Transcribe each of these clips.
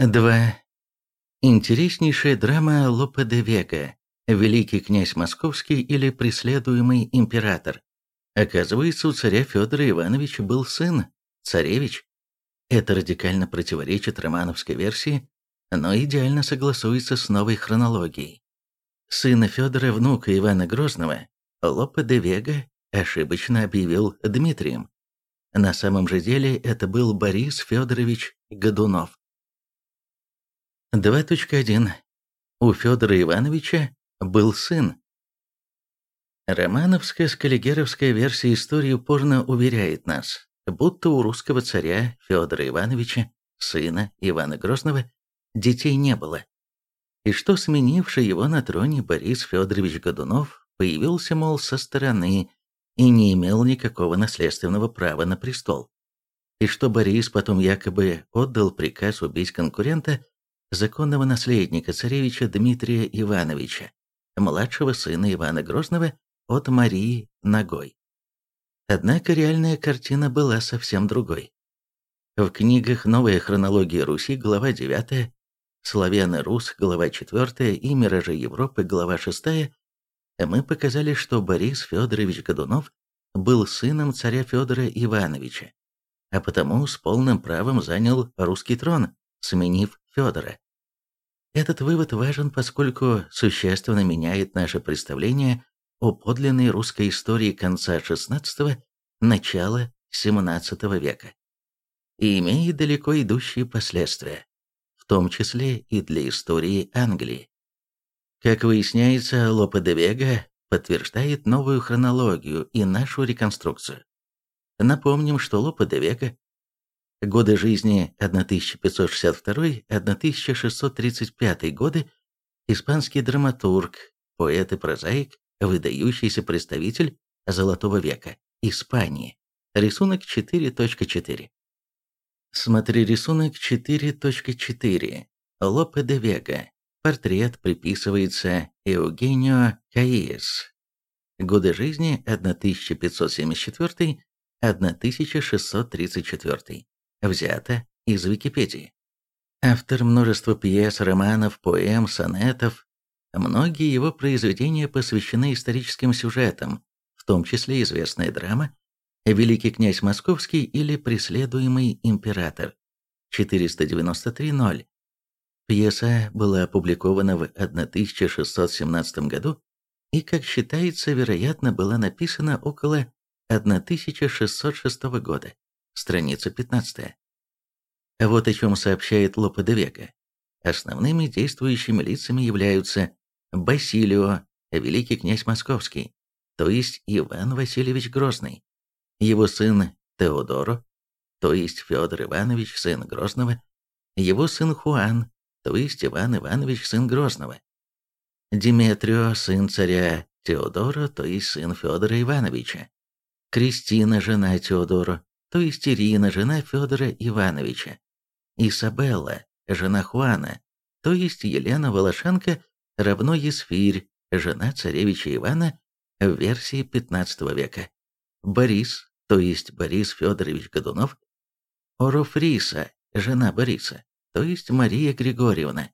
2. Интереснейшая драма Лопе де Вега «Великий князь Московский» или «Преследуемый император». Оказывается, у царя Федора Ивановича был сын, царевич. Это радикально противоречит романовской версии, но идеально согласуется с новой хронологией. Сына Федора, внука Ивана Грозного, Лопе де Вега ошибочно объявил Дмитрием. На самом же деле это был Борис Федорович Годунов. 2.1. У Федора Ивановича был сын. Романовская скаллигеровская версия истории упорно уверяет нас, будто у русского царя Федора Ивановича, сына Ивана Грозного, детей не было. И что сменивший его на троне Борис Федорович Годунов появился, мол, со стороны и не имел никакого наследственного права на престол. И что Борис потом якобы отдал приказ убить конкурента, законного наследника царевича Дмитрия Ивановича, младшего сына Ивана Грозного от Марии Ногой. Однако реальная картина была совсем другой. В книгах «Новая хронология Руси», глава 9, «Славяны Рус», глава 4 и «Миражи Европы», глава 6, мы показали, что Борис Федорович Годунов был сыном царя Федора Ивановича, а потому с полным правом занял русский трон, сменив Федора. Этот вывод важен, поскольку существенно меняет наше представление о подлинной русской истории конца XVI – начала XVII века и имеет далеко идущие последствия, в том числе и для истории Англии. Как выясняется, Лопе де Вега подтверждает новую хронологию и нашу реконструкцию. Напомним, что Лопе де Вега годы жизни 1562-1635 годы, испанский драматург, поэт и прозаик, выдающийся представитель Золотого века, Испании. Рисунок 4.4. Смотри рисунок 4.4. Лопе де Вега. Портрет приписывается Евгенио Каиес. Годы жизни 1574-1634. Взято из Википедии. Автор множества пьес, романов, поэм, сонетов. Многие его произведения посвящены историческим сюжетам, в том числе известная драма «Великий князь Московский» или «Преследуемый император» 493.0 Пьеса была опубликована в 1617 году и, как считается, вероятно, была написана около 1606 года, страница 15. Вот о чем сообщает Лопе де Вега. Основными действующими лицами являются Басилио, великий князь Московский, то есть Иван Васильевич Грозный, его сын Теодоро, то есть Федор Иванович, сын Грозного, его сын Хуан, то есть Иван Иванович, сын Грозного. Диметрио, сын царя Теодора, то есть сын Федора Ивановича. Кристина, жена Теодора, то есть Ирина, жена Федора Ивановича. Изабелла, жена Хуана, то есть Елена Волошенко, равно Есфирь, жена царевича Ивана в версии XV века. Борис, то есть Борис Федорович Годунов. Орофриса, жена Бориса то есть Мария Григорьевна.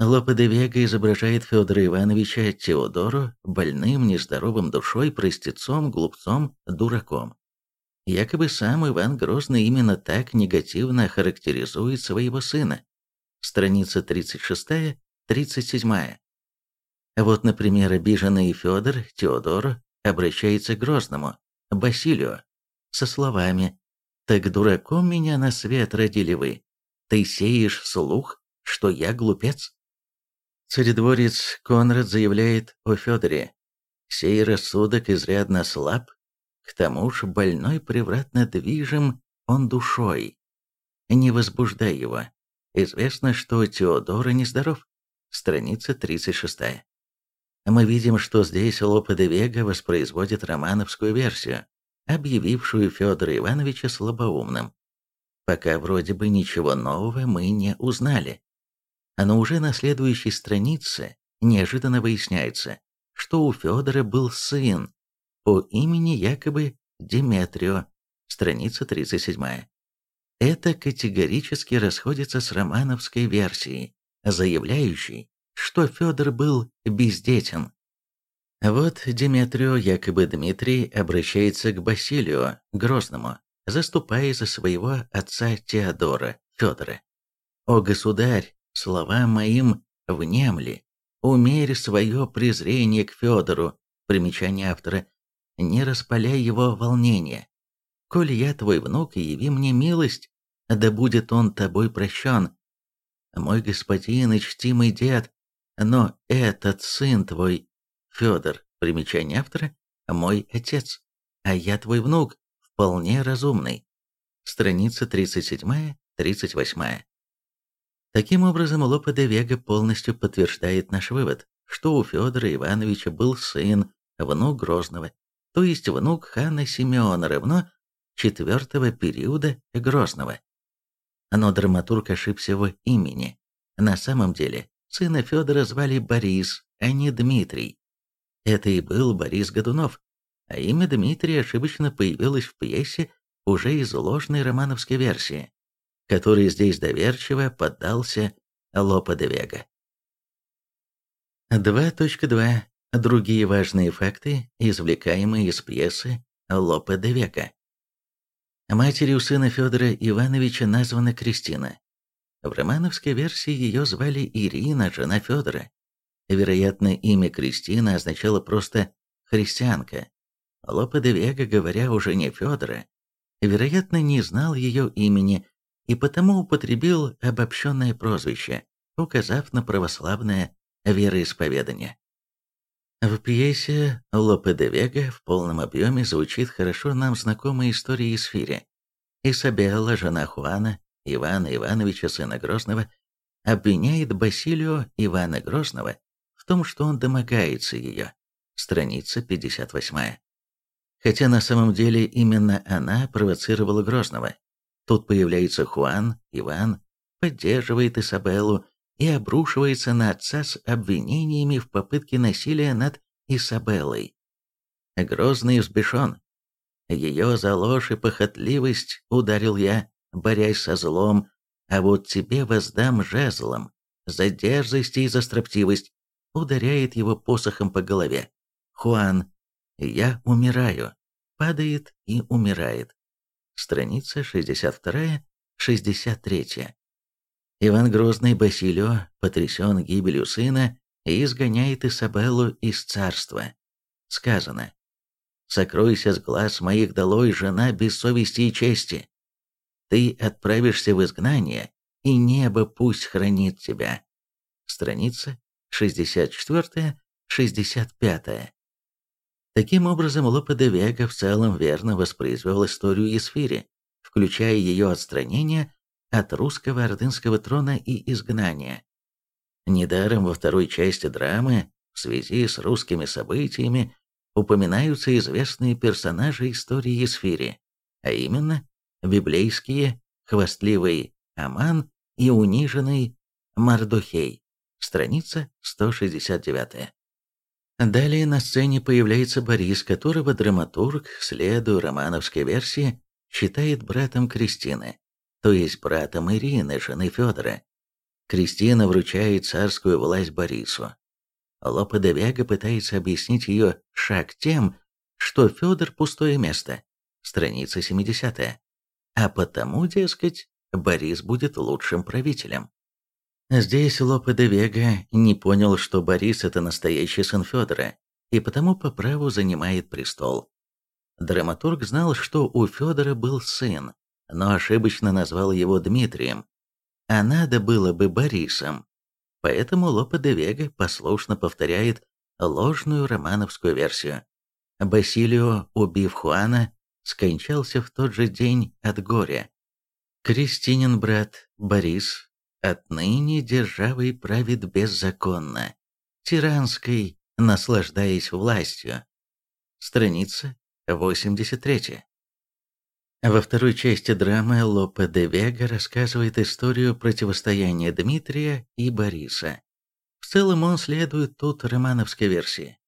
Лопе де Вега изображает Федора Ивановича Теодору больным, нездоровым душой, простецом, глупцом, дураком. Якобы сам Иван Грозный именно так негативно характеризует своего сына. Страница 36-37. Вот, например, обиженный Федор Теодору обращается к Грозному, Басилию, со словами «Так дураком меня на свет родили вы, ты сеешь слух, что я глупец? Царедворец Конрад заявляет о Федоре. Сей рассудок изрядно слаб, к тому же больной превратно движим он душой. Не возбуждай его. Известно, что Теодора нездоров. Страница 36. Мы видим, что здесь Лопе де Вега воспроизводит романовскую версию, объявившую Федора Ивановича слабоумным. Пока вроде бы ничего нового мы не узнали. Но уже на следующей странице неожиданно выясняется, что у Федора был сын по имени якобы Деметрио, страница 37. Это категорически расходится с романовской версией, заявляющей, что Федор был бездетен. Вот Деметрио, якобы Дмитрий, обращается к Басилию, Грозному, заступая за своего отца Теодора, Федора. «О, государь, словам моим внемли, умерь свое презрение к Федору, примечание автора, не распаляй его волнение. Коль я твой внук, яви мне милость, да будет он тобой прощен. Мой господин и чтимый дед, но этот сын твой, Федор, примечание автора, мой отец, а я твой внук, вполне разумный. Страница 37-38. Таким образом, Лопе де Вега полностью подтверждает наш вывод, что у Федора Ивановича был сын, внук Грозного, то есть внук хана Симеона равно четвертого периода Грозного. Но драматург ошибся в имени. На самом деле, сына Федора звали Борис, а не Дмитрий. Это и был Борис Годунов, а имя Дмитрия ошибочно появилось в пьесе уже из ложной романовской версии который здесь доверчиво поддался Лопе де Вега. 2.2. Другие важные факты, извлекаемые из пьесы Лопе де Вега. Матерью сына Федора Ивановича названа Кристина. В романовской версии ее звали Ирина, жена Федора. Вероятно, имя Кристина означало просто «христианка». Лопе де Вега, говоря о жене Федора, вероятно, не знал ее имени и потому употребил обобщенное прозвище, указав на православное вероисповедание. В пьесе Лопе де Вега в полном объеме звучит хорошо нам знакомая история из Фири. Исабелла, жена Хуана, Ивана Ивановича, сына Грозного, обвиняет Басилио Ивана Грозного в том, что он домогается ее. Страница 58. Хотя на самом деле именно она провоцировала Грозного, Тут появляется Хуан, Иван, поддерживает Исабеллу и обрушивается на отца с обвинениями в попытке насилия над Исабеллой. Грозный взбешен. Ее за ложь и похотливость ударил я, борясь со злом, а вот тебе воздам жезлом за дерзость и за строптивость, ударяет его посохом по голове. Хуан, я умираю, падает и умирает страница 62-63. Иван Грозный Басилио потрясен гибелью сына и изгоняет Исабеллу из царства. Сказано «Сокройся с глаз моих долой, жена без совести и чести. Ты отправишься в изгнание, и небо пусть хранит тебя». Страница 64-65. Таким образом, Лопе де Вега в целом верно воспроизвел историю Есфири, включая ее отстранение от русского ордынского трона и изгнания. Недаром во второй части драмы, в связи с русскими событиями, упоминаются известные персонажи истории Есфири, а именно библейские хвастливый Аман и униженный Мардухей, страница 169. Далее на сцене появляется Борис, которого драматург, следуя романовской версии, считает братом Кристины, то есть братом Ирины, жены Федора. Кристина вручает царскую власть Борису. Лопе де Вега пытается объяснить ее шаг тем, что Федор – пустое место, страница 70 а потому, дескать, Борис будет лучшим правителем. Здесь Лопе де Вега не понял, что Борис – это настоящий сын Федора, и потому по праву занимает престол. Драматург знал, что у Федора был сын, но ошибочно назвал его Дмитрием, а надо было бы Борисом. Поэтому Лопе де Вега послушно повторяет ложную романовскую версию. Басилио, убив Хуана, скончался в тот же день от горя. Кристинин брат Борис Отныне державой правит беззаконно, тиранской, наслаждаясь властью. Страница 83. Во второй части драмы Лопе де Вега рассказывает историю противостояния Дмитрия и Бориса. В целом он следует тут романовской версии.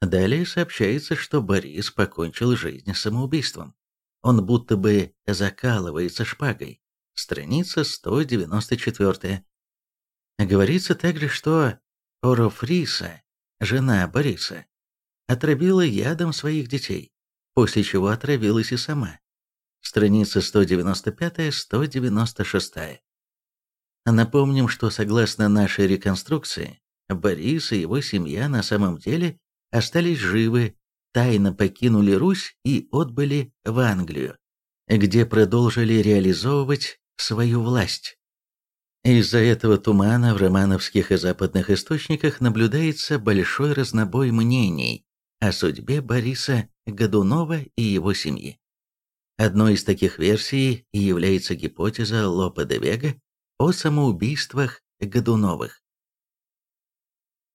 Далее сообщается, что Борис покончил жизнь самоубийством. Он будто бы закалывается шпагой. страница 194. Говорится также, что Орофриса, жена Бориса, отравила ядом своих детей, после чего отравилась и сама. Страница 195-196. Напомним, что согласно нашей реконструкции, Борис и его семья на самом деле остались живы, тайно покинули Русь и отбыли в Англию, где продолжили реализовывать свою власть. Из-за этого тумана в романовских и западных источниках наблюдается большой разнобой мнений о судьбе Бориса Годунова и его семьи. Одной из таких версий является гипотеза Лопе де Вега о самоубийствах Годуновых.